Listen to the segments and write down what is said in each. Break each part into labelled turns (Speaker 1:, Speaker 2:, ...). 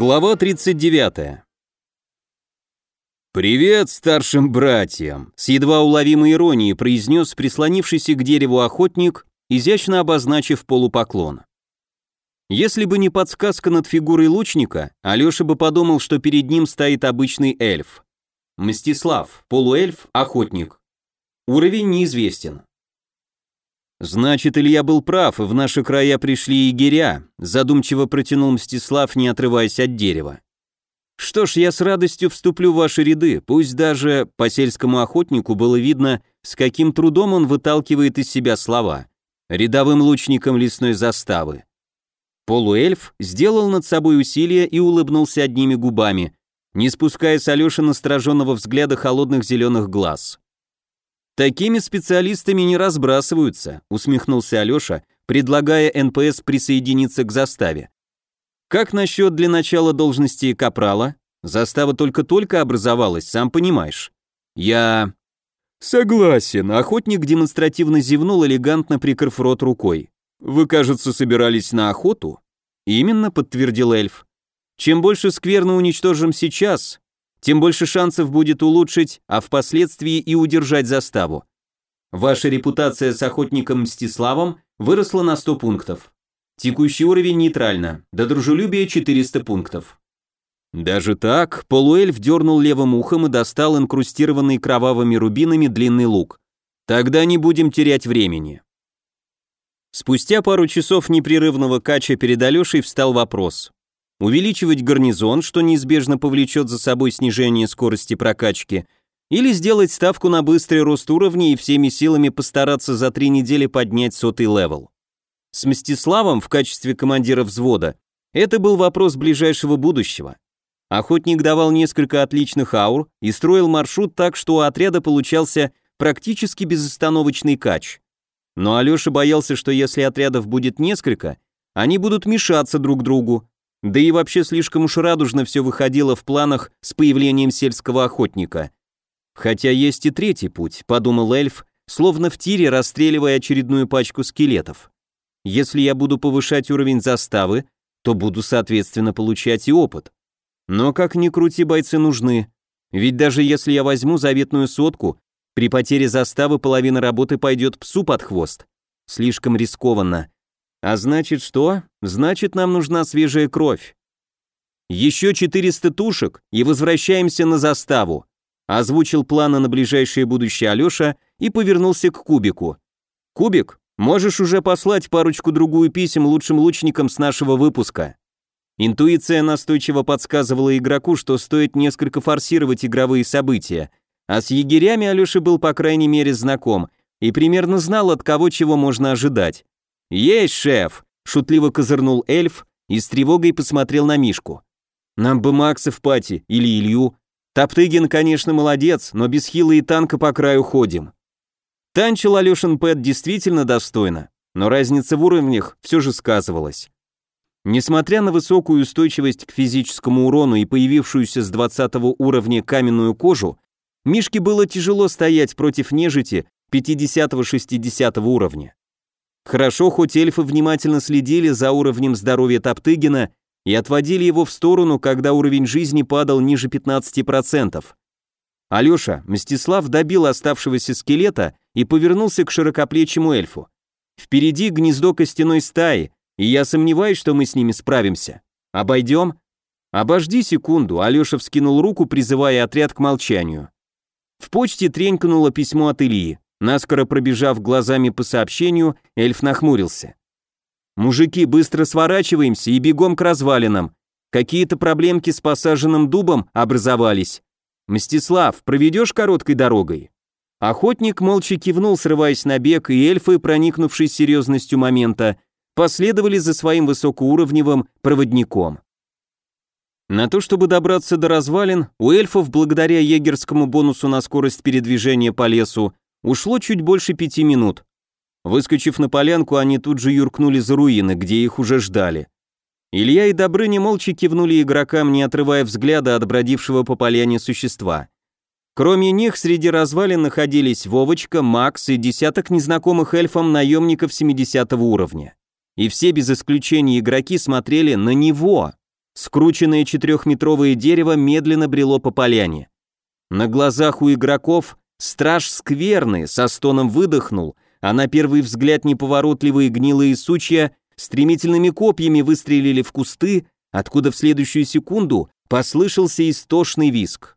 Speaker 1: Глава 39. «Привет старшим братьям!» С едва уловимой иронией произнес прислонившийся к дереву охотник, изящно обозначив полупоклон. Если бы не подсказка над фигурой лучника, Алеша бы подумал, что перед ним стоит обычный эльф. Мстислав, полуэльф, охотник. Уровень неизвестен. «Значит, Илья был прав, в наши края пришли егеря», задумчиво протянул Мстислав, не отрываясь от дерева. «Что ж, я с радостью вступлю в ваши ряды, пусть даже по сельскому охотнику было видно, с каким трудом он выталкивает из себя слова. Рядовым лучником лесной заставы». Полуэльф сделал над собой усилие и улыбнулся одними губами, не спуская с Алеши настороженного взгляда холодных зеленых глаз. Такими специалистами не разбрасываются, усмехнулся Алёша, предлагая НПС присоединиться к заставе. Как насчет для начала должности капрала? Застава только-только образовалась, сам понимаешь. Я... Согласен, охотник демонстративно зевнул, элегантно прикрыв рот рукой. Вы, кажется, собирались на охоту? Именно, подтвердил эльф. Чем больше скверно уничтожим сейчас, тем больше шансов будет улучшить, а впоследствии и удержать заставу. Ваша репутация с охотником Мстиславом выросла на 100 пунктов. Текущий уровень нейтрально, до дружелюбия 400 пунктов. Даже так, полуэльф дернул левым ухом и достал инкрустированный кровавыми рубинами длинный лук. Тогда не будем терять времени. Спустя пару часов непрерывного кача перед Алешей встал вопрос увеличивать гарнизон, что неизбежно повлечет за собой снижение скорости прокачки, или сделать ставку на быстрый рост уровня и всеми силами постараться за три недели поднять сотый левел. С Мстиславом в качестве командира взвода это был вопрос ближайшего будущего. Охотник давал несколько отличных аур и строил маршрут так, что у отряда получался практически безостановочный кач. Но Алеша боялся, что если отрядов будет несколько, они будут мешаться друг другу, да и вообще слишком уж радужно все выходило в планах с появлением сельского охотника. Хотя есть и третий путь, подумал эльф, словно в тире расстреливая очередную пачку скелетов. Если я буду повышать уровень заставы, то буду, соответственно, получать и опыт. Но как ни крути, бойцы нужны. Ведь даже если я возьму заветную сотку, при потере заставы половина работы пойдет псу под хвост. Слишком рискованно. А значит что? Значит, нам нужна свежая кровь. Еще 400 тушек и возвращаемся на заставу. Озвучил планы на ближайшее будущее Алеша и повернулся к Кубику. Кубик, можешь уже послать парочку-другую писем лучшим лучникам с нашего выпуска. Интуиция настойчиво подсказывала игроку, что стоит несколько форсировать игровые события, а с егерями Алеша был по крайней мере знаком и примерно знал, от кого чего можно ожидать. «Есть, шеф!» – шутливо козырнул эльф и с тревогой посмотрел на Мишку. «Нам бы Макса в пати или Илью. Топтыгин, конечно, молодец, но без хила и танка по краю ходим». Танчил Алешин Пэт действительно достойно, но разница в уровнях все же сказывалась. Несмотря на высокую устойчивость к физическому урону и появившуюся с 20 уровня каменную кожу, Мишке было тяжело стоять против нежити 50-60 уровня. Хорошо, хоть эльфы внимательно следили за уровнем здоровья Топтыгина и отводили его в сторону, когда уровень жизни падал ниже 15%. Алёша, Мстислав добил оставшегося скелета и повернулся к широкоплечему эльфу. Впереди гнездо костяной стаи, и я сомневаюсь, что мы с ними справимся. Обойдем? Обожди секунду, Алёша вскинул руку, призывая отряд к молчанию. В почте тренькнуло письмо от Ильи. Наскоро пробежав глазами по сообщению, эльф нахмурился. «Мужики, быстро сворачиваемся и бегом к развалинам. Какие-то проблемки с посаженным дубом образовались. Мстислав, проведешь короткой дорогой?» Охотник молча кивнул, срываясь на бег, и эльфы, проникнувшись серьезностью момента, последовали за своим высокоуровневым проводником. На то, чтобы добраться до развалин, у эльфов, благодаря егерскому бонусу на скорость передвижения по лесу, Ушло чуть больше пяти минут. Выскочив на полянку, они тут же юркнули за руины, где их уже ждали. Илья и Добрыня молча кивнули игрокам, не отрывая взгляда от бродившего по поляне существа. Кроме них, среди развалин находились Вовочка, Макс и десяток незнакомых эльфам наемников 70 уровня. И все без исключения игроки смотрели на него. Скрученное четырехметровое дерево медленно брело по поляне. На глазах у игроков страж скверный со стоном выдохнул, а на первый взгляд неповоротливые гнилые сучья стремительными копьями выстрелили в кусты, откуда в следующую секунду послышался истошный виск.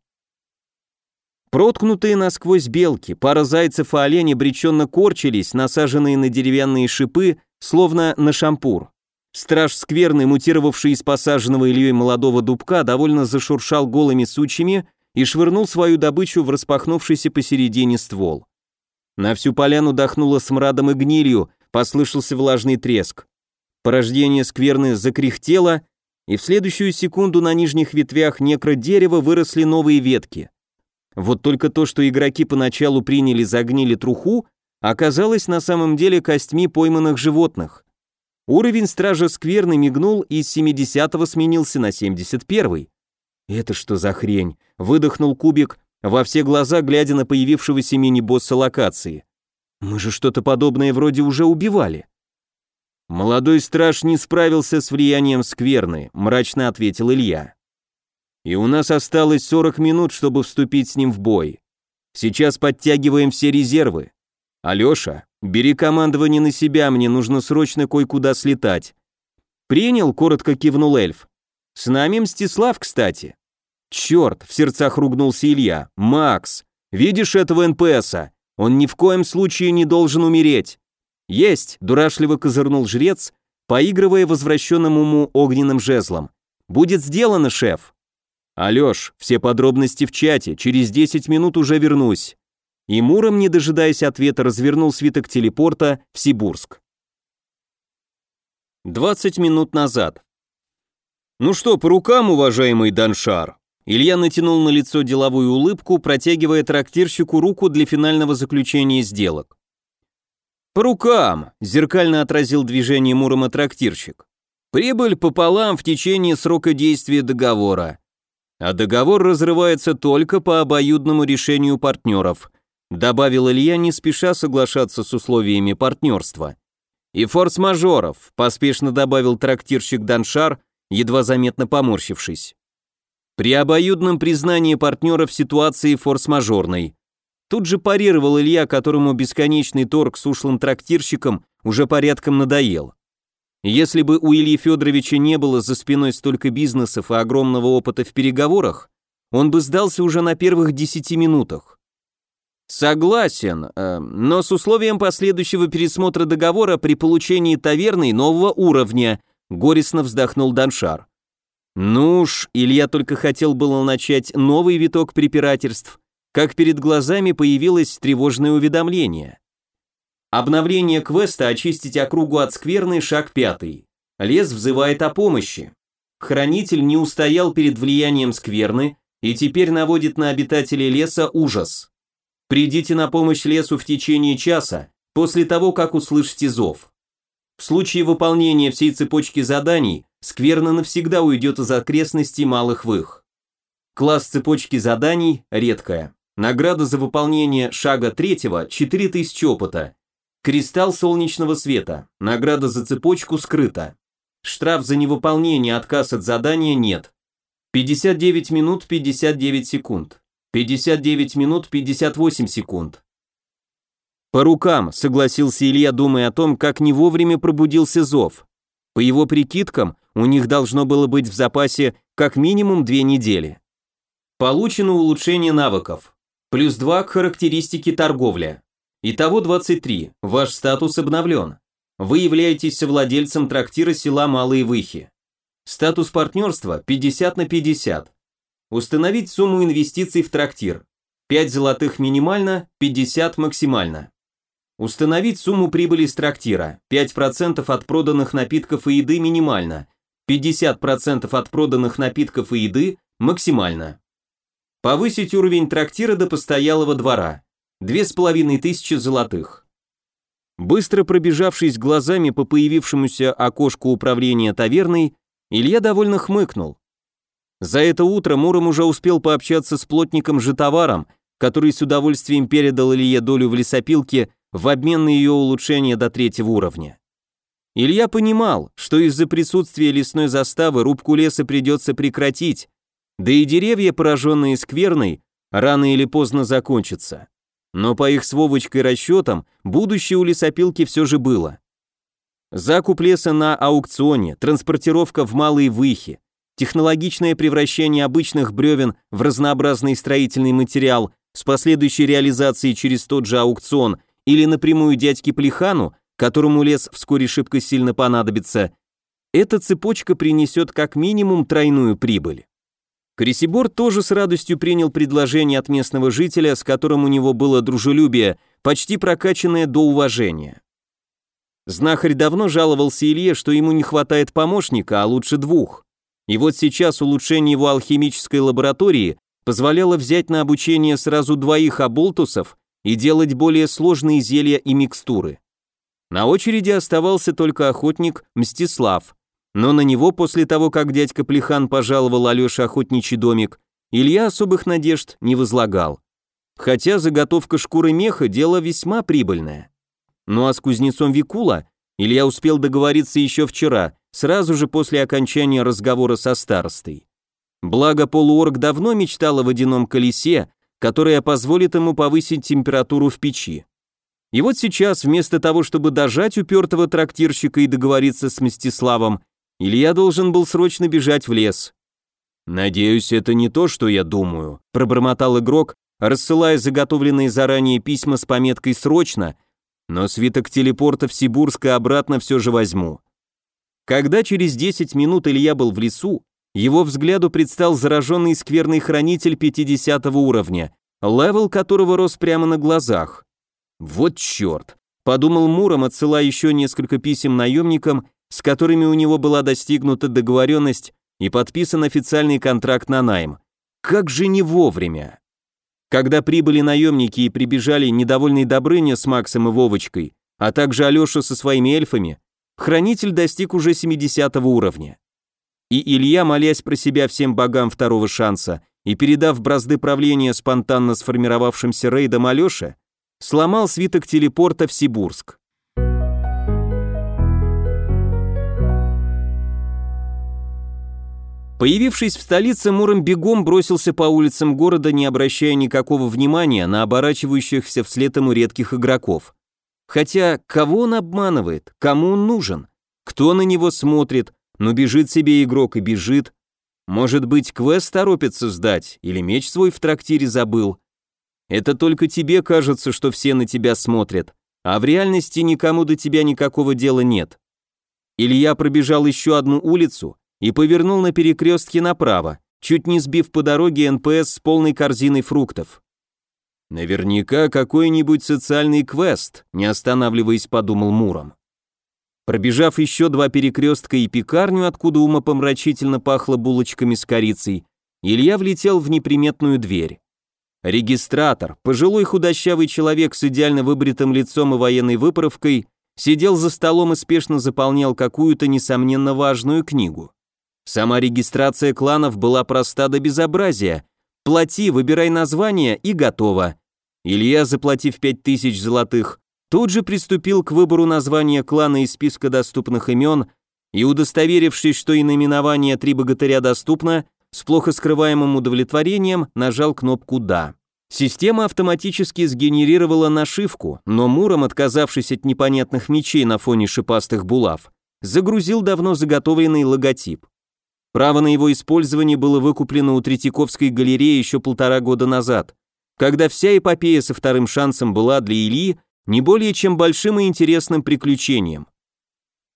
Speaker 1: Проткнутые насквозь белки, пара зайцев и олень обреченно корчились, насаженные на деревянные шипы, словно на шампур. Страж скверный, мутировавший из посаженного Ильей молодого дубка, довольно зашуршал голыми сучьями и швырнул свою добычу в распахнувшийся посередине ствол. На всю поляну дохнуло смрадом и гнилью, послышался влажный треск. Порождение скверны закряхтело, и в следующую секунду на нижних ветвях некродерева выросли новые ветки. Вот только то, что игроки поначалу приняли за гнили труху, оказалось на самом деле костьми пойманных животных. Уровень стража скверны мигнул и с 70-го сменился на 71-й. «Это что за хрень?» — выдохнул Кубик, во все глаза глядя на появившегося мини-босса локации. «Мы же что-то подобное вроде уже убивали». «Молодой страж не справился с влиянием скверны», — мрачно ответил Илья и у нас осталось 40 минут, чтобы вступить с ним в бой. Сейчас подтягиваем все резервы. Алёша, бери командование на себя, мне нужно срочно кое-куда слетать. Принял, коротко кивнул эльф. С нами Мстислав, кстати. Черт, в сердцах ругнулся Илья. Макс, видишь этого НПСа? Он ни в коем случае не должен умереть. Есть, дурашливо козырнул жрец, поигрывая возвращенным уму огненным жезлом. Будет сделано, шеф. «Алёш, все подробности в чате, через 10 минут уже вернусь». И Муром, не дожидаясь ответа, развернул свиток телепорта в Сибурск. 20 минут назад. «Ну что, по рукам, уважаемый Даншар?» Илья натянул на лицо деловую улыбку, протягивая трактирщику руку для финального заключения сделок. «По рукам!» – зеркально отразил движение Мурома трактирщик. «Прибыль пополам в течение срока действия договора а договор разрывается только по обоюдному решению партнеров, добавил Илья, не спеша соглашаться с условиями партнерства. И форс-мажоров, поспешно добавил трактирщик Даншар, едва заметно поморщившись. При обоюдном признании партнеров ситуации форс-мажорной. Тут же парировал Илья, которому бесконечный торг с ушлым трактирщиком уже порядком надоел. Если бы у Ильи Федоровича не было за спиной столько бизнесов и огромного опыта в переговорах, он бы сдался уже на первых десяти минутах. Согласен, э, но с условием последующего пересмотра договора при получении таверны нового уровня, горестно вздохнул Даншар. Ну уж, Илья только хотел было начать новый виток препирательств, как перед глазами появилось тревожное уведомление. Обновление квеста «Очистить округу от скверны» шаг пятый. Лес взывает о помощи. Хранитель не устоял перед влиянием скверны и теперь наводит на обитателей леса ужас. Придите на помощь лесу в течение часа, после того, как услышите зов. В случае выполнения всей цепочки заданий, скверна навсегда уйдет из окрестностей малых вых. Класс цепочки заданий редкая. Награда за выполнение шага третьего – 4000 опыта, Кристалл солнечного света. Награда за цепочку скрыта. Штраф за невыполнение, отказ от задания нет. 59 минут 59 секунд. 59 минут 58 секунд. По рукам, согласился Илья, думая о том, как не вовремя пробудился зов. По его прикидкам, у них должно было быть в запасе как минимум две недели. Получено улучшение навыков. Плюс 2 к характеристике торговля. Итого 23. Ваш статус обновлен. Вы являетесь совладельцем трактира села Малые Выхи. Статус партнерства 50 на 50. Установить сумму инвестиций в трактир. 5 золотых минимально, 50 максимально. Установить сумму прибыли с трактира. 5% от проданных напитков и еды минимально. 50% от проданных напитков и еды максимально. Повысить уровень трактира до постоялого двора. Две с половиной тысячи золотых. Быстро пробежавшись глазами по появившемуся окошку управления таверной, Илья довольно хмыкнул. За это утро Муром уже успел пообщаться с плотником Житоваром, который с удовольствием передал Илье долю в лесопилке в обмен на ее улучшение до третьего уровня. Илья понимал, что из-за присутствия лесной заставы рубку леса придется прекратить, да и деревья, пораженные скверной, рано или поздно закончатся. Но по их с Вовочкой расчетам, будущее у лесопилки все же было. Закуп леса на аукционе, транспортировка в малые выхи, технологичное превращение обычных бревен в разнообразный строительный материал с последующей реализацией через тот же аукцион или напрямую дядьке Плехану, которому лес вскоре шибко сильно понадобится, эта цепочка принесет как минимум тройную прибыль. Крисибор тоже с радостью принял предложение от местного жителя, с которым у него было дружелюбие, почти прокачанное до уважения. Знахарь давно жаловался Илье, что ему не хватает помощника, а лучше двух. И вот сейчас улучшение его алхимической лаборатории позволяло взять на обучение сразу двоих оболтусов и делать более сложные зелья и микстуры. На очереди оставался только охотник Мстислав, но на него после того, как дядька Плехан пожаловал Алёше охотничий домик, Илья особых надежд не возлагал. Хотя заготовка шкуры меха – дело весьма прибыльное. Ну а с кузнецом Викула Илья успел договориться еще вчера, сразу же после окончания разговора со старостой. Благо полуорг давно мечтал о водяном колесе, которое позволит ему повысить температуру в печи. И вот сейчас, вместо того, чтобы дожать упертого трактирщика и договориться с Мстиславом, Илья должен был срочно бежать в лес. «Надеюсь, это не то, что я думаю», – пробормотал игрок, рассылая заготовленные заранее письма с пометкой «Срочно», но свиток телепорта в Сибурск и обратно все же возьму. Когда через 10 минут Илья был в лесу, его взгляду предстал зараженный скверный хранитель 50 уровня, level которого рос прямо на глазах. Вот черт, подумал Муром, отсылая еще несколько писем наемникам, с которыми у него была достигнута договоренность и подписан официальный контракт на найм. Как же не вовремя. Когда прибыли наемники и прибежали недовольный Добрыня с Максом и Вовочкой, а также Алеша со своими эльфами, хранитель достиг уже 70 уровня. И Илья, молясь про себя всем богам второго шанса и передав бразды правления спонтанно сформировавшимся рейдом Алёше, сломал свиток телепорта в Сибурск. Появившись в столице, Муром бегом бросился по улицам города, не обращая никакого внимания на оборачивающихся вслед ему редких игроков. Хотя, кого он обманывает? Кому он нужен? Кто на него смотрит? Ну бежит себе игрок и бежит. Может быть, квест торопится сдать, или меч свой в трактире забыл. Это только тебе кажется, что все на тебя смотрят, а в реальности никому до тебя никакого дела нет. Илья пробежал еще одну улицу, и повернул на перекрестке направо, чуть не сбив по дороге НПС с полной корзиной фруктов. Наверняка какой-нибудь социальный квест, не останавливаясь, подумал Муром. Пробежав еще два перекрестка и пекарню, откуда умопомрачительно пахло булочками с корицей, Илья влетел в неприметную дверь. Регистратор, пожилой худощавый человек с идеально выбритым лицом и военной выправкой, сидел за столом и спешно заполнял какую-то несомненно важную книгу. Сама регистрация кланов была проста до безобразия. Плати, выбирай название и готово. Илья, заплатив 5000 золотых, тут же приступил к выбору названия клана из списка доступных имен и, удостоверившись, что и наименование «Три богатыря» доступно, с плохо скрываемым удовлетворением нажал кнопку «Да». Система автоматически сгенерировала нашивку, но Муром, отказавшись от непонятных мечей на фоне шипастых булав, загрузил давно заготовленный логотип. Право на его использование было выкуплено у Третьяковской галереи еще полтора года назад, когда вся эпопея со вторым шансом была для Ильи не более чем большим и интересным приключением.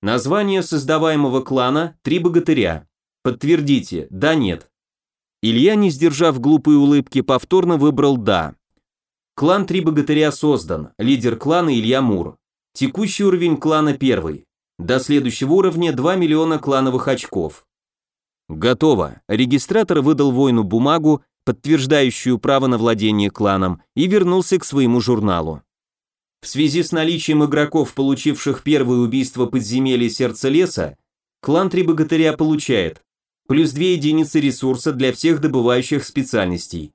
Speaker 1: Название создаваемого клана «Три богатыря». Подтвердите, да, нет. Илья, не сдержав глупой улыбки, повторно выбрал «да». Клан «Три богатыря» создан, лидер клана Илья Мур. Текущий уровень клана первый. До следующего уровня 2 миллиона клановых очков. Готово. Регистратор выдал воину бумагу, подтверждающую право на владение кланом, и вернулся к своему журналу. В связи с наличием игроков, получивших первое убийство подземелья Сердца Леса, клан Три Богатыря получает плюс 2 единицы ресурса для всех добывающих специальностей,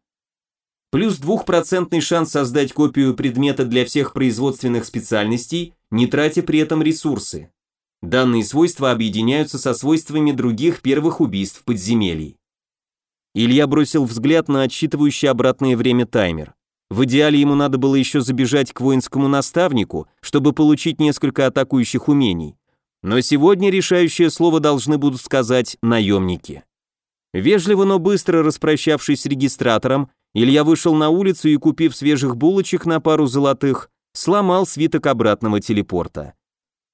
Speaker 1: плюс двухпроцентный шанс создать копию предмета для всех производственных специальностей, не тратя при этом ресурсы, Данные свойства объединяются со свойствами других первых убийств подземелий. Илья бросил взгляд на отсчитывающий обратное время таймер. В идеале ему надо было еще забежать к воинскому наставнику, чтобы получить несколько атакующих умений. Но сегодня решающее слово должны будут сказать наемники. Вежливо, но быстро распрощавшись с регистратором, Илья вышел на улицу и, купив свежих булочек на пару золотых, сломал свиток обратного телепорта.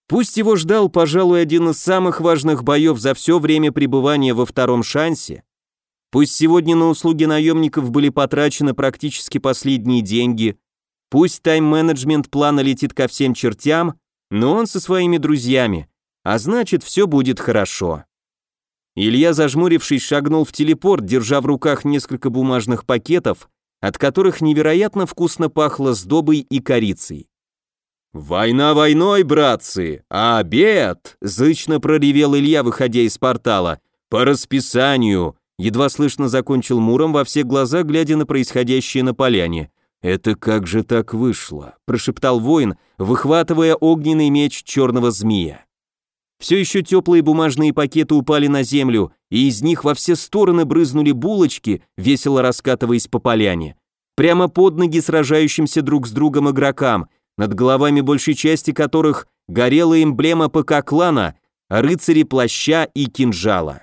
Speaker 1: Пусть его ждал, пожалуй, один из самых важных боев за все время пребывания во втором шансе, пусть сегодня на услуги наемников были потрачены практически последние деньги, пусть тайм-менеджмент плана летит ко всем чертям, но он со своими друзьями, а значит, все будет хорошо. Илья, зажмурившись, шагнул в телепорт, держа в руках несколько бумажных пакетов, от которых невероятно вкусно пахло сдобой и корицей. «Война войной, братцы! Обед!» — зычно проревел Илья, выходя из портала. «По расписанию!» — едва слышно закончил Муром во все глаза, глядя на происходящее на поляне. «Это как же так вышло?» — прошептал воин, выхватывая огненный меч черного змея. Все еще теплые бумажные пакеты упали на землю, и из них во все стороны брызнули булочки, весело раскатываясь по поляне. Прямо под ноги сражающимся друг с другом игрокам, над головами большей части которых горела эмблема ПК-клана, рыцари плаща и кинжала.